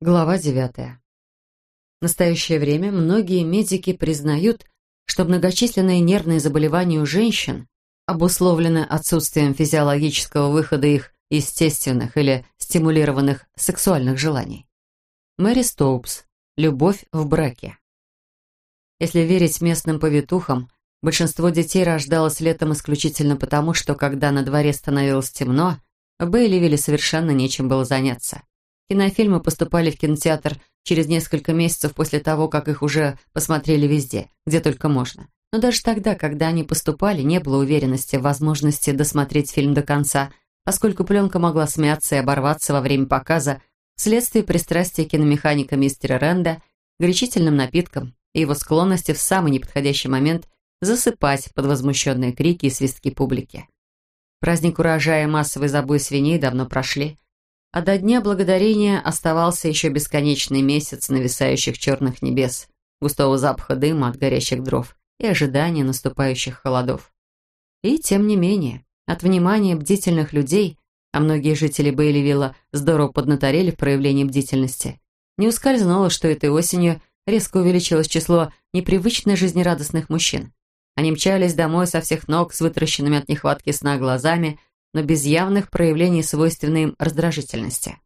Глава девятая. В настоящее время многие медики признают, что многочисленные нервные заболевания у женщин обусловлены отсутствием физиологического выхода их естественных или стимулированных сексуальных желаний. Мэри Стоупс. Любовь в браке. Если верить местным повитухам, большинство детей рождалось летом исключительно потому, что когда на дворе становилось темно, в Бейливилле совершенно нечем было заняться. Кинофильмы поступали в кинотеатр через несколько месяцев после того, как их уже посмотрели везде, где только можно. Но даже тогда, когда они поступали, не было уверенности в возможности досмотреть фильм до конца, поскольку пленка могла смяться и оборваться во время показа вследствие пристрастия киномеханика мистера Ренда горячительным напиткам и его склонности в самый неподходящий момент засыпать под возмущенные крики и свистки публики. Праздник урожая и массовый забой свиней давно прошли, а до Дня Благодарения оставался еще бесконечный месяц нависающих черных небес, густого запаха дыма от горящих дров и ожидания наступающих холодов. И тем не менее, от внимания бдительных людей, а многие жители Бейливилла здорово поднаторели в проявлении бдительности, не ускользнуло, что этой осенью резко увеличилось число непривычно жизнерадостных мужчин. Они мчались домой со всех ног с вытаращенными от нехватки сна глазами – но без явных проявлений свойственной им раздражительности.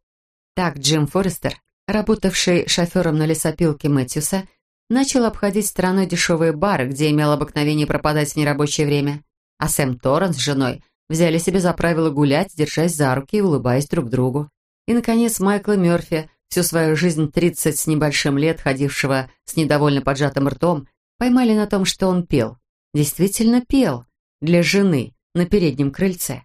Так Джим Форестер, работавший шофером на лесопилке Мэтьюса, начал обходить стороной дешевые бары, где имел обыкновение пропадать в нерабочее время, а Сэм Торрен с женой взяли себе за правило гулять, держась за руки и улыбаясь друг другу. И, наконец, Майкла Мёрфи, всю свою жизнь 30 с небольшим лет, ходившего с недовольно поджатым ртом, поймали на том, что он пел. Действительно пел. Для жены на переднем крыльце.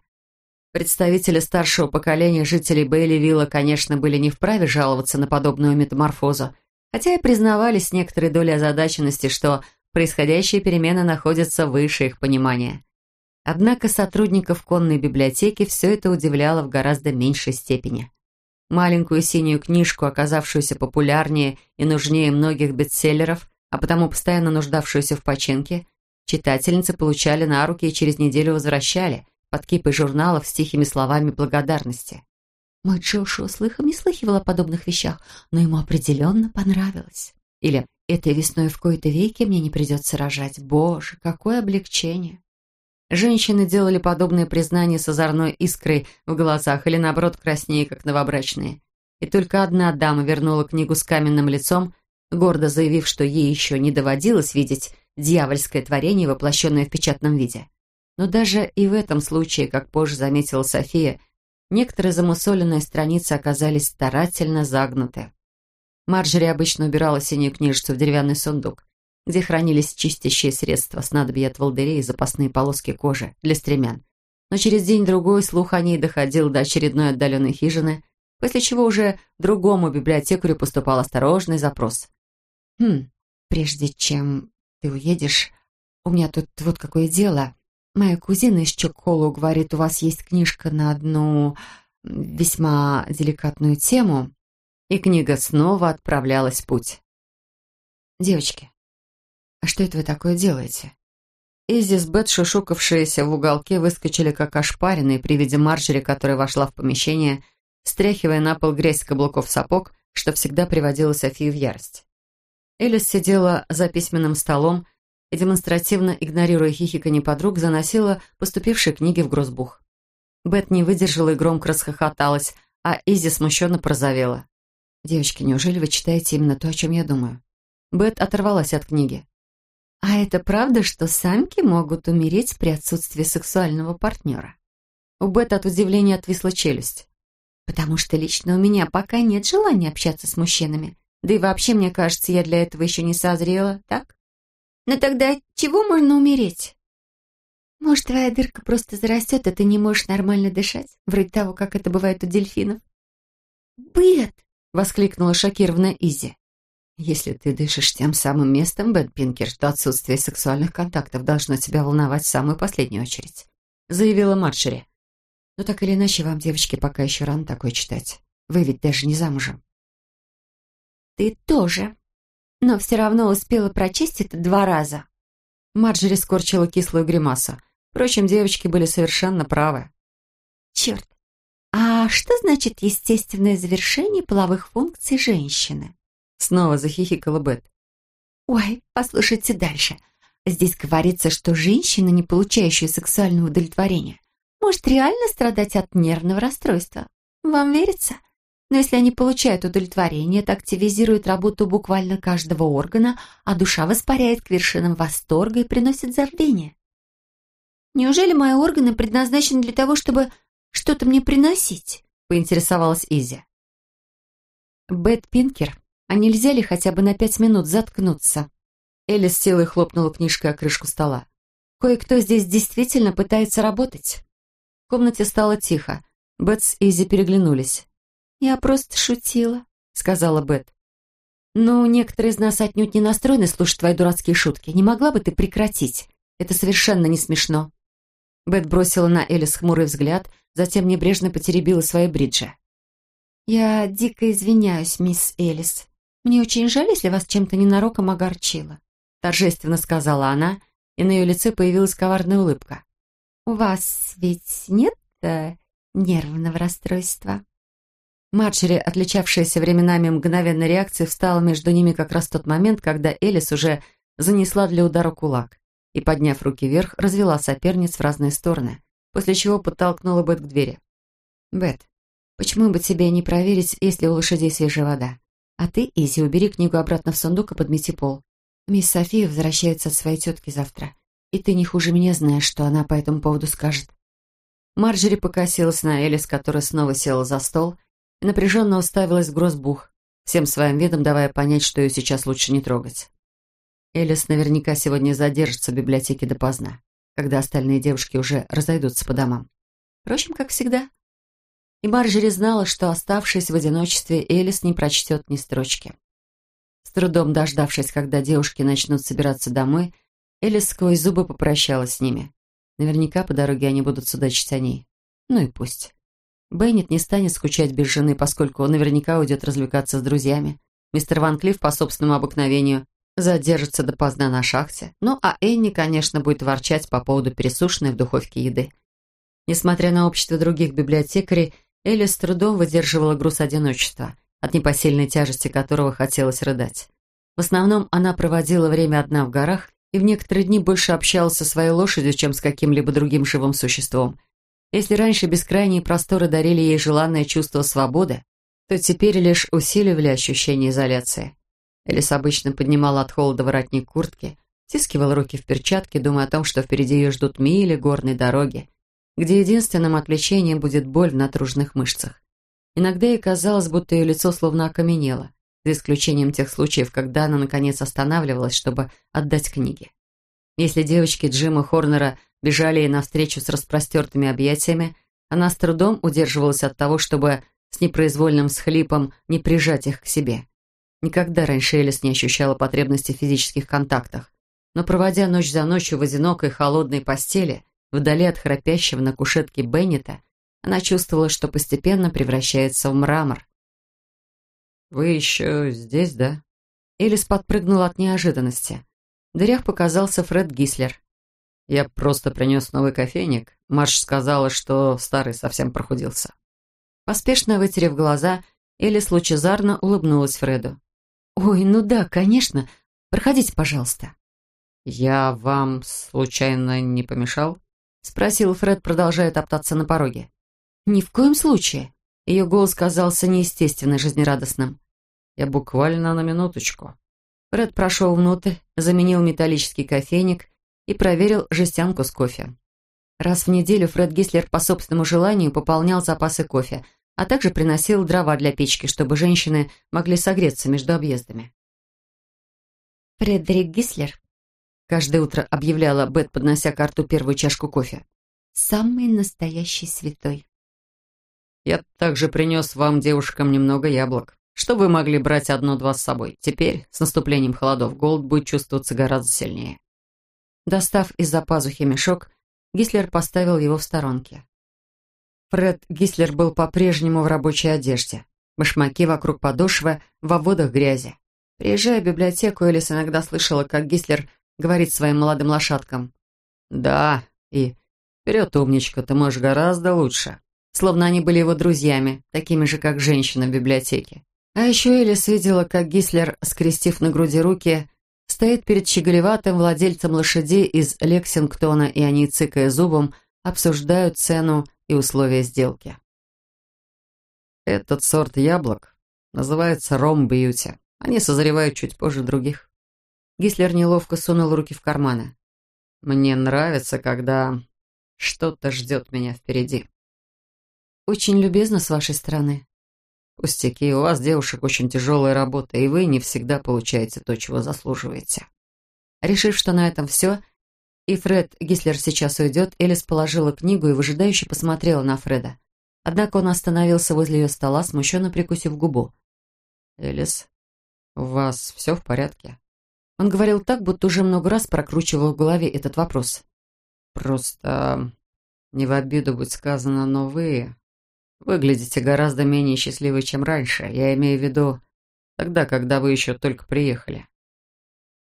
Представители старшего поколения жителей Бейли-Вилла, конечно, были не вправе жаловаться на подобную метаморфозу, хотя и признавались некоторой долей озадаченности, что происходящие перемены находятся выше их понимания. Однако сотрудников конной библиотеки все это удивляло в гораздо меньшей степени. Маленькую синюю книжку, оказавшуюся популярнее и нужнее многих бестселлеров, а потому постоянно нуждавшуюся в починке, читательницы получали на руки и через неделю возвращали – под кипой журналов с тихими словами благодарности. Мой Джошуа слыхом не слыхивал о подобных вещах, но ему определенно понравилось. Или «Этой весной в кои-то веке мне не придется рожать. Боже, какое облегчение!» Женщины делали подобные признания с озорной искрой в глазах или, наоборот, краснее, как новобрачные. И только одна дама вернула книгу с каменным лицом, гордо заявив, что ей еще не доводилось видеть дьявольское творение, воплощенное в печатном виде. Но даже и в этом случае, как позже заметила София, некоторые замусоленные страницы оказались старательно загнуты. Марджери обычно убирала синюю книжицу в деревянный сундук, где хранились чистящие средства, снадобья от волдырей и запасные полоски кожи для стремян. Но через день-другой слух о ней доходил до очередной отдаленной хижины, после чего уже другому библиотекарю поступал осторожный запрос. «Хм, прежде чем ты уедешь, у меня тут вот какое дело. Моя кузина из Чокхолу говорит, у вас есть книжка на одну весьма деликатную тему. И книга снова отправлялась в путь. Девочки, а что это вы такое делаете? Изи с Бет, шушукавшиеся в уголке, выскочили как ошпаренные при виде Марджери, которая вошла в помещение, стряхивая на пол грязь каблуков сапог, что всегда приводило Софию в ярость. Элис сидела за письменным столом, и, демонстративно игнорируя хихиканье подруг, заносила поступившие книги в грозбух. Бет не выдержала и громко расхохоталась, а Изи смущенно прозовела. «Девочки, неужели вы читаете именно то, о чем я думаю?» Бет оторвалась от книги. «А это правда, что самки могут умереть при отсутствии сексуального партнера?» У Бет от удивления отвисла челюсть. «Потому что лично у меня пока нет желания общаться с мужчинами. Да и вообще, мне кажется, я для этого еще не созрела, так?» Но тогда чего можно умереть? Может, твоя дырка просто зарастет, и ты не можешь нормально дышать, вроде того, как это бывает у дельфинов. «Бет!» — воскликнула шокированная Изи. «Если ты дышишь тем самым местом, Бет Пинкер, то отсутствие сексуальных контактов должно тебя волновать в самую последнюю очередь», — заявила Маршери. «Но так или иначе, вам, девочки, пока еще рано такое читать. Вы ведь даже не замужем». «Ты тоже», но все равно успела прочесть это два раза. Марджери скорчила кислую гримасу. Впрочем, девочки были совершенно правы. «Черт! А «А что значит естественное завершение половых функций женщины?» Снова захихикала Бет. «Ой, послушайте дальше. Здесь говорится, что женщина, не получающая сексуального удовлетворения, может реально страдать от нервного расстройства. Вам верится? Но если они получают удовлетворение, это активизирует работу буквально каждого органа, а душа воспаряет к вершинам восторга и приносит забвение. Неужели мои органы предназначены для того, чтобы что-то мне приносить?» — поинтересовалась Изи. «Бет Пинкер, а нельзя ли хотя бы на пять минут заткнуться?» Элли с силой хлопнула книжкой о крышку стола. «Кое-кто здесь действительно пытается работать». В комнате стало тихо. Бет с Изи переглянулись. «Я просто шутила», — сказала Бет. «Ну, некоторые из нас отнюдь не настроены слушать твои дурацкие шутки. Не могла бы ты прекратить? Это совершенно не смешно». Бет бросила на Элис хмурый взгляд, затем небрежно потеребила свои бриджи. «Я дико извиняюсь, мисс Элис. Мне очень жаль, если вас чем-то ненароком огорчила», торжественно сказала она, и на ее лице появилась коварная улыбка. «У вас ведь нет э, нервного расстройства?» Марджери, отличавшаяся временами мгновенной реакцией, встала между ними как раз в тот момент, когда Элис уже занесла для удара кулак и, подняв руки вверх, развела соперниц в разные стороны, после чего подтолкнула Бет к двери. «Бет, почему бы тебе не проверить, есть ли у лошадей свежая вода? А ты, Изи, убери книгу обратно в сундук и подмети пол. Мисс София возвращается от своей тетки завтра, и ты не хуже меня знаешь, что она по этому поводу скажет». Марджери покосилась на Элис, которая снова села за стол напряженно уставилась в грозбух, всем своим видом давая понять, что ее сейчас лучше не трогать. Элис наверняка сегодня задержится в библиотеке допоздна, когда остальные девушки уже разойдутся по домам. Впрочем, как всегда. И Марджери знала, что, оставшись в одиночестве, Элис не прочтет ни строчки. С трудом дождавшись, когда девушки начнут собираться домой, Элис сквозь зубы попрощалась с ними. Наверняка по дороге они будут судачить о ней. Ну и пусть. Беннет не станет скучать без жены, поскольку он наверняка уйдет развлекаться с друзьями. Мистер Ван Клифф по собственному обыкновению задержится допоздна на шахте. Ну, а Энни, конечно, будет ворчать по поводу пересушенной в духовке еды. Несмотря на общество других библиотекарей, Элли с трудом выдерживала груз одиночества, от непосильной тяжести которого хотелось рыдать. В основном она проводила время одна в горах и в некоторые дни больше общалась со своей лошадью, чем с каким-либо другим живым существом. Если раньше бескрайние просторы дарили ей желанное чувство свободы, то теперь лишь усиливали ощущение изоляции. Элис обычно поднимала от холода воротник куртки, стискивала руки в перчатки, думая о том, что впереди ее ждут мили горной дороги, где единственным отвлечением будет боль в натруженных мышцах. Иногда ей казалось, будто ее лицо словно окаменело, за исключением тех случаев, когда она наконец останавливалась, чтобы отдать книги. Если девочки Джима Хорнера бежали ей навстречу с распростертыми объятиями, она с трудом удерживалась от того, чтобы с непроизвольным схлипом не прижать их к себе. Никогда раньше Элис не ощущала потребности в физических контактах. Но проводя ночь за ночью в одинокой холодной постели, вдали от храпящего на кушетке Беннета, она чувствовала, что постепенно превращается в мрамор. «Вы еще здесь, да?» Элис подпрыгнула от неожиданности. В дверях показался Фред Гислер. «Я просто принес новый кофейник. Марш сказала, что старый совсем прохудился». Поспешно вытерев глаза, Элис лучезарно улыбнулась Фреду. «Ой, ну да, конечно. Проходите, пожалуйста». «Я вам случайно не помешал?» Спросил Фред, продолжая топтаться на пороге. «Ни в коем случае». Ее голос казался неестественно жизнерадостным. «Я буквально на минуточку». Фред прошел внутрь, заменил металлический кофейник и проверил жестянку с кофе. Раз в неделю Фред Гислер по собственному желанию пополнял запасы кофе, а также приносил дрова для печки, чтобы женщины могли согреться между объездами. «Фредерик Гислер», — каждое утро объявляла Бет, поднося карту первую чашку кофе, «самый настоящий святой». «Я также принес вам, девушкам, немного яблок, что вы могли брать одно-два с собой. Теперь, с наступлением холодов, голод будет чувствоваться гораздо сильнее». Достав из-за пазухи мешок, Гислер поставил его в сторонке. Фред Гислер был по-прежнему в рабочей одежде. Башмаки вокруг подошвы, в водах грязи. Приезжая в библиотеку, Элис иногда слышала, как Гислер говорит своим молодым лошадкам. «Да, и вперед, умничка, ты можешь гораздо лучше». словно они были его друзьями, такими же, как женщина в библиотеке. А еще Элис видела, как Гислер, скрестив на груди руки, стоит перед щеголеватым владельцем лошадей из Лексингтона, и они, цыкая зубом, обсуждают цену и условия сделки. Этот сорт яблок называется ром-бьюти. Они созревают чуть позже других. Гислер неловко сунул руки в карманы. Мне нравится, когда что-то ждет меня впереди. Очень любезно с вашей стороны. Пустяки, у вас, девушек, очень тяжелая работа, и вы не всегда получаете то, чего заслуживаете. Решив, что на этом все, и Фред Гислер сейчас уйдет, Элис положила книгу и выжидающе посмотрела на Фреда. Однако он остановился возле ее стола, смущенно прикусив губу. «Элис, у вас все в порядке?» Он говорил так, будто уже много раз прокручивал в голове этот вопрос. «Просто не в обиду быть сказано, но вы выглядите гораздо менее счастливой, чем раньше. Я имею в виду тогда, когда вы еще только приехали».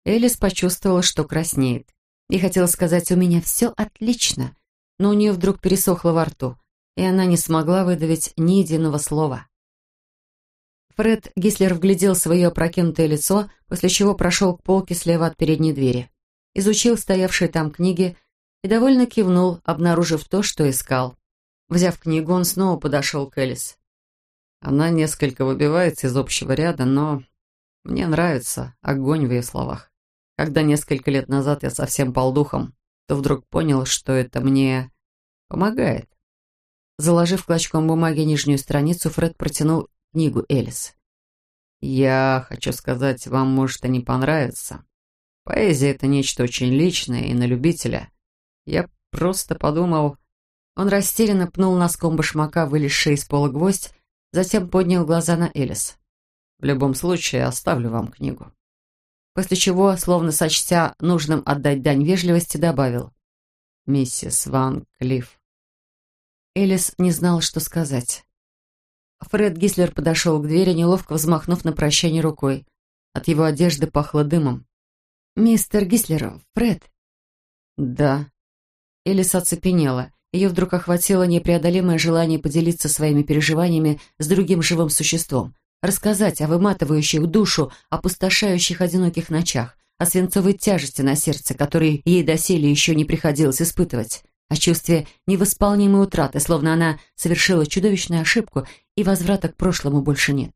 Элис почувствовала, что краснеет. И хотела сказать «у меня все отлично», но у нее вдруг пересохло во рту, и она не смогла выдавить ни единого слова. Фред Гислер вглядел свое опрокинутое лицо, после чего прошел к полке слева от передней двери. Изучил стоявшие там книги и довольно кивнул, обнаружив то, что искал. Взяв книгу, он снова подошел к Элис. Она несколько выбивается из общего ряда, но мне нравится огонь в ее словах. Когда несколько лет назад я совсем пал духом, то вдруг понял, что это мне помогает. Заложив клочком бумаги нижнюю страницу, Фред протянул книгу Элис. «Я хочу сказать, вам может и не понравится. Поэзия — это нечто очень личное и на любителя. Я просто подумал...» Он растерянно пнул носком башмака, вылезший из пола гвоздь, затем поднял глаза на Элис. «В любом случае, оставлю вам книгу». После чего, словно сочтя нужным отдать дань вежливости, добавил. «Миссис Ван Клифф». Элис не знал, что сказать. Фред Гислер подошел к двери, неловко взмахнув на прощание рукой. От его одежды пахло дымом. «Мистер Гислер, Фред?» «Да». Элис оцепенела. Ее вдруг охватило непреодолимое желание поделиться своими переживаниями с другим живым существом, рассказать о выматывающих душу, опустошающих одиноких ночах, о свинцовой тяжести на сердце, которой ей доселе еще не приходилось испытывать о чувстве невосполнимой утраты, словно она совершила чудовищную ошибку, и возврата к прошлому больше нет.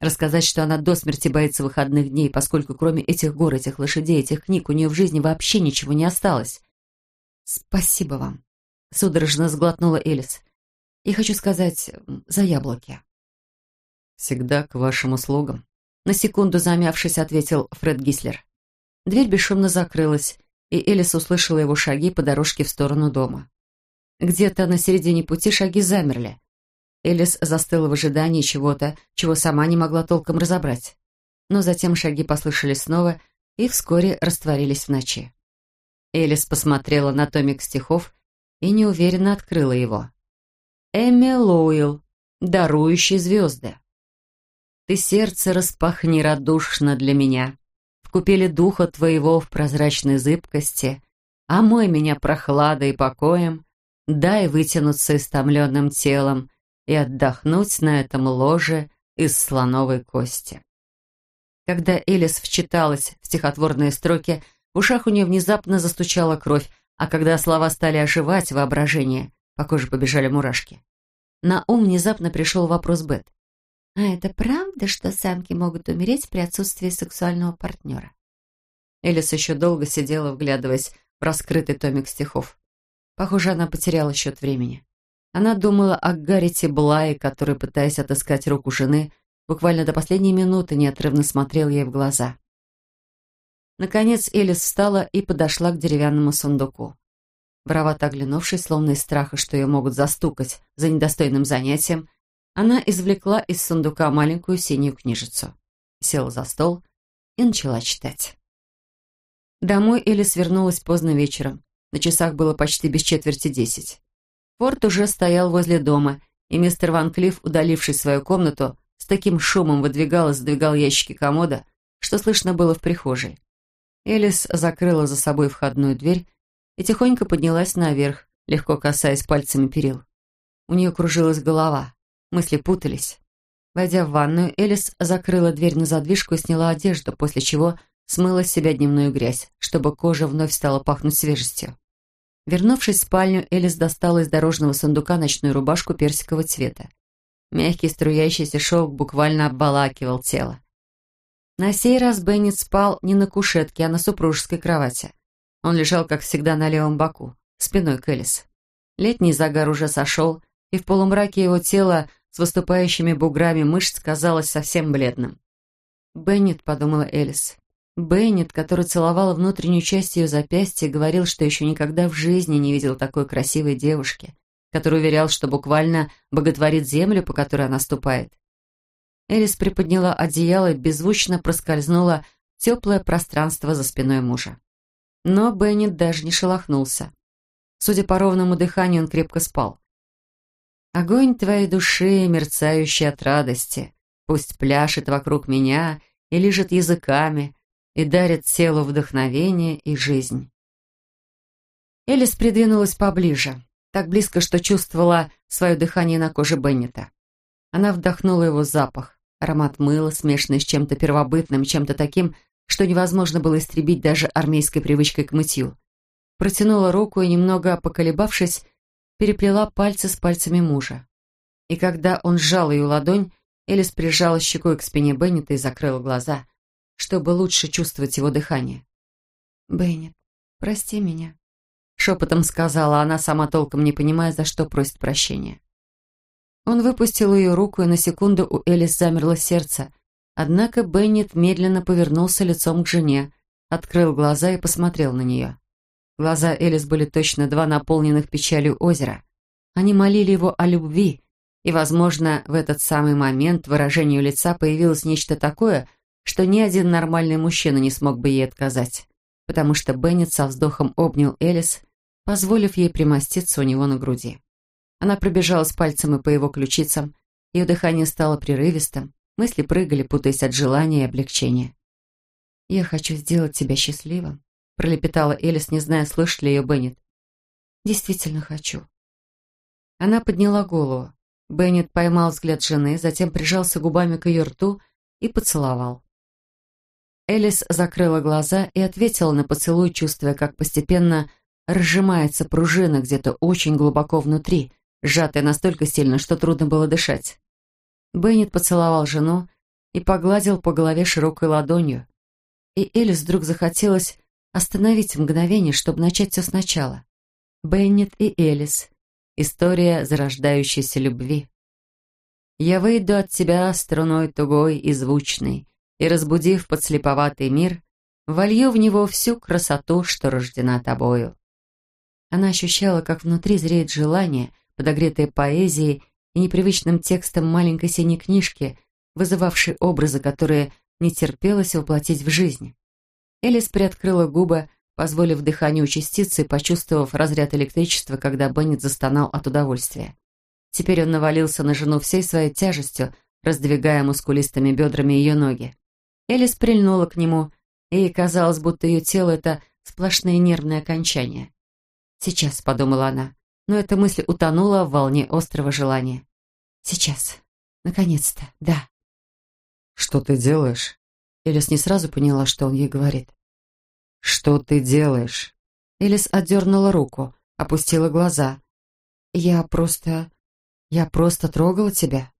Рассказать, что она до смерти боится выходных дней, поскольку кроме этих гор, этих лошадей, этих книг у нее в жизни вообще ничего не осталось. «Спасибо вам», — судорожно сглотнула Элис. «И хочу сказать за яблоки». «Всегда к вашим услугам», — на секунду замявшись, ответил Фред Гислер. Дверь бесшумно закрылась, и Элис услышала его шаги по дорожке в сторону дома. Где-то на середине пути шаги замерли. Элис застыла в ожидании чего-то, чего сама не могла толком разобрать. Но затем шаги послышались снова и вскоре растворились в ночи. Элис посмотрела на томик стихов и неуверенно открыла его. Эмми Лоуэлл, дарующий звезды. Ты сердце распахни радушно для меня купели духа твоего в прозрачной зыбкости, омой меня прохладой и покоем, дай вытянуться истомленным телом и отдохнуть на этом ложе из слоновой кости. Когда Элис вчиталась в стихотворные строки, в ушах у нее внезапно застучала кровь, а когда слова стали оживать воображение, по коже побежали мурашки. На ум внезапно пришел вопрос Бет. А это правда, что самки могут умереть при отсутствии сексуального партнера? Элис еще долго сидела, вглядываясь в раскрытый томик стихов. Похоже, она потеряла счет времени. Она думала о Гаррите Блае, который, пытаясь отыскать руку жены, буквально до последней минуты неотрывно смотрел ей в глаза. Наконец Элис встала и подошла к деревянному сундуку. Воровато оглянувшись, словно из страха, что ее могут застукать за недостойным занятием, она извлекла из сундука маленькую синюю книжицу, села за стол и начала читать. Домой Элис вернулась поздно вечером. На часах было почти без четверти десять. Форд уже стоял возле дома, и мистер Ван Клифф, удалившись в свою комнату, с таким шумом выдвигал и задвигал ящики комода, что слышно было в прихожей. Элис закрыла за собой входную дверь и тихонько поднялась наверх, легко касаясь пальцами перил. У нее кружилась голова, мысли путались. Войдя в ванную, Элис закрыла дверь на задвижку и сняла одежду, после чего смыла с себя дневную грязь, чтобы кожа вновь стала пахнуть свежестью. Вернувшись в спальню, Элис достала из дорожного сундука ночную рубашку персикового цвета. Мягкий струящийся шелк буквально обволакивал тело. На сей раз Беннет спал не на кушетке, а на супружеской кровати. Он лежал, как всегда, на левом боку, спиной к Элис. Летний загар уже сошел, и в полумраке его тела с выступающими буграми мышц казалось совсем бледным. «Беннет», — подумала Элис. Беннет, который целовал внутреннюю часть ее запястья, говорил, что еще никогда в жизни не видел такой красивой девушки, который уверял, что буквально боготворит землю, по которой она ступает. Элис приподняла одеяло и беззвучно проскользнула в теплое пространство за спиной мужа. Но Беннет даже не шелохнулся. Судя по ровному дыханию, он крепко спал. «Огонь твоей души, мерцающий от радости, пусть пляшет вокруг меня и лежит языками, и дарит телу вдохновение и жизнь». Элис придвинулась поближе, так близко, что чувствовала свое дыхание на коже Беннета. Она вдохнула его запах, аромат мыла, смешанный с чем-то первобытным, чем-то таким, что невозможно было истребить даже армейской привычкой к мытью. Протянула руку и, немного поколебавшись, переплела пальцы с пальцами мужа. И когда он сжал ее ладонь, Элис прижала щекой к спине Беннета и закрыла глаза, чтобы лучше чувствовать его дыхание. «Беннет, прости меня», — шепотом сказала она, сама толком не понимая, за что просит прощения. Он выпустил ее руку, и на секунду у Элис замерло сердце, Однако Беннет медленно повернулся лицом к жене, открыл глаза и посмотрел на нее. Глаза Элис были точно два наполненных печалью озера. Они молили его о любви, и, возможно, в этот самый момент выражению лица появилось нечто такое, что ни один нормальный мужчина не смог бы ей отказать, потому что Беннет со вздохом обнял Элис, позволив ей примоститься у него на груди. Она пробежалась пальцами по его ключицам, ее дыхание стало прерывистым, Мысли прыгали, путаясь от желания и облегчения. «Я хочу сделать тебя счастливым», — пролепетала Элис, не зная, слышит ли ее Беннет. «Действительно хочу». Она подняла голову. Беннет поймал взгляд жены, затем прижался губами к ее рту и поцеловал. Элис закрыла глаза и ответила на поцелуй, чувствуя, как постепенно разжимается пружина где-то очень глубоко внутри, сжатая настолько сильно, что трудно было дышать. Беннет поцеловал жену и погладил по голове широкой ладонью. И Элис вдруг захотелось остановить мгновение, чтобы начать все сначала. Беннет и Элис. История зарождающейся любви. «Я выйду от тебя струной тугой и звучной, и, разбудив подслеповатый мир, волью в него всю красоту, что рождена тобою». Она ощущала, как внутри зреет желание, подогретое поэзией и непривычным текстом маленькой синей книжки, вызывавшей образы, которые не терпелось воплотить в жизнь. Элис приоткрыла губы, позволив дыханию и почувствовав разряд электричества, когда Беннет застонал от удовольствия. Теперь он навалился на жену всей своей тяжестью, раздвигая мускулистыми бедрами ее ноги. Элис прильнула к нему, и казалось, будто ее тело — это сплошные нервные окончания. «Сейчас», — подумала она, но эта мысль утонула в волне острого желания. «Сейчас. Наконец-то. Да». «Что ты делаешь?» Элис не сразу поняла, что он ей говорит. «Что ты делаешь?» Элис отдернула руку, опустила глаза. «Я просто... я просто трогала тебя».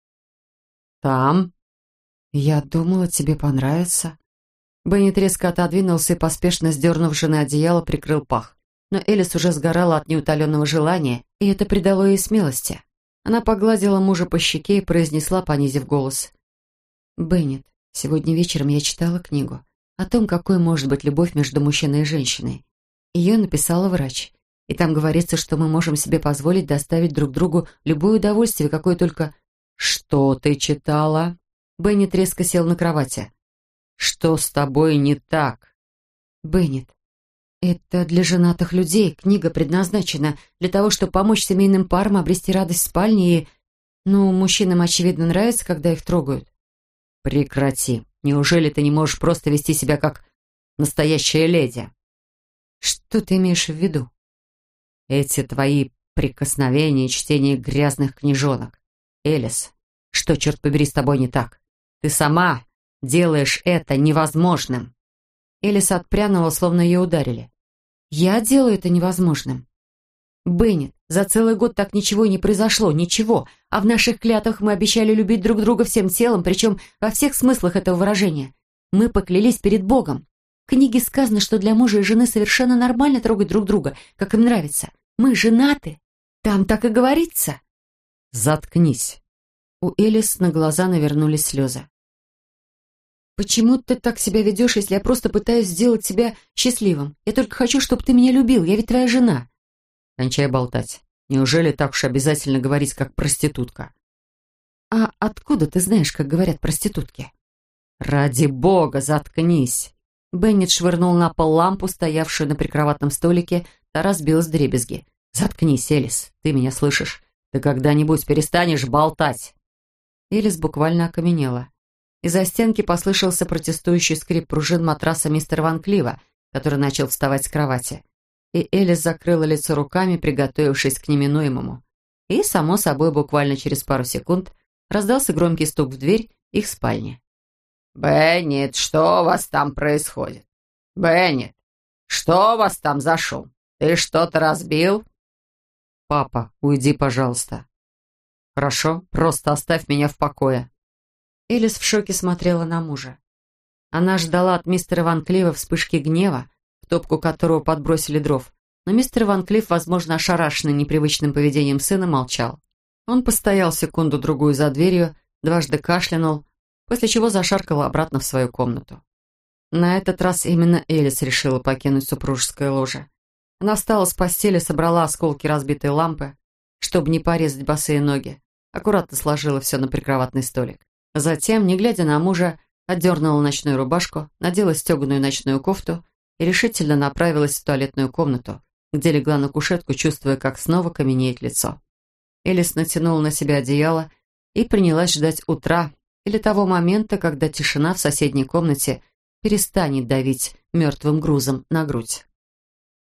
«Там?» «Я думала, тебе понравится». Беннет резко отодвинулся и, поспешно сдернув жены одеяло, прикрыл пах но Элис уже сгорала от неутоленного желания, и это придало ей смелости. Она погладила мужа по щеке и произнесла, понизив голос. «Беннет, сегодня вечером я читала книгу о том, какой может быть любовь между мужчиной и женщиной. Ее написала врач, и там говорится, что мы можем себе позволить доставить друг другу любое удовольствие, какое только... «Что ты читала?» Беннет резко сел на кровати. «Что с тобой не так?» «Беннет, это для женатых людей. Книга предназначена для того, чтобы помочь семейным парам обрести радость в спальне и... Ну, мужчинам, очевидно, нравится, когда их трогают. Прекрати. Неужели ты не можешь просто вести себя как настоящая леди? Что ты имеешь в виду? Эти твои прикосновение и чтение грязных книжонок. Элис, что, черт побери, с тобой не так? Ты сама делаешь это невозможным. Элис отпрянула, словно ее ударили. «Я делаю это невозможным». «Беннет, за целый год так ничего и не произошло, ничего. А в наших клятвах мы обещали любить друг друга всем телом, причем во всех смыслах этого выражения. Мы поклялись перед Богом. В книге сказано, что для мужа и жены совершенно нормально трогать друг друга, как им нравится. Мы женаты. Там так и говорится». «Заткнись». У Элис на глаза навернулись слезы. «Почему ты так себя ведешь, если я просто пытаюсь сделать тебя счастливым? Я только хочу, чтобы ты меня любил, я ведь твоя жена». «Кончай болтать. Неужели так уж обязательно говорить, как проститутка?» «А откуда ты знаешь, как говорят проститутки?» «Ради бога, заткнись!» Беннет швырнул на пол лампу, стоявшую на прикроватном столике, та разбилась дребезги. «Заткнись, Элис, ты меня слышишь? Ты когда-нибудь перестанешь болтать?» Элис буквально окаменела. Из-за стенки послышался протестующий скрип пружин матраса мистера Ван Клива, который начал вставать с кровати. И Элис закрыла лицо руками, приготовившись к неминуемому. И, само собой, буквально через пару секунд раздался громкий стук в дверь их спальни. «Беннет, что у вас там происходит? Беннет, что у вас там за шум? Ты что-то разбил?» «Папа, уйди, пожалуйста». «Хорошо, просто оставь меня в покое». Элис в шоке смотрела на мужа. Она ждала от мистера Ван Клива вспышки гнева, в топку которого подбросили дров, но мистер Ван Клифф, возможно, ошарашенный непривычным поведением сына, молчал. Он постоял секунду-другую за дверью, дважды кашлянул, после чего зашаркал обратно в свою комнату. На этот раз именно Элис решила покинуть супружеское ложе. Она встала с постели, собрала осколки разбитой лампы, чтобы не порезать босые ноги, аккуратно сложила все на прикроватный столик. Затем, не глядя на мужа, отдернула ночную рубашку, надела стеганую ночную кофту и решительно направилась в туалетную комнату, где легла на кушетку, чувствуя, как снова каменеет лицо. Элис натянула на себя одеяло и принялась ждать утра или того момента, когда тишина в соседней комнате перестанет давить мертвым грузом на грудь.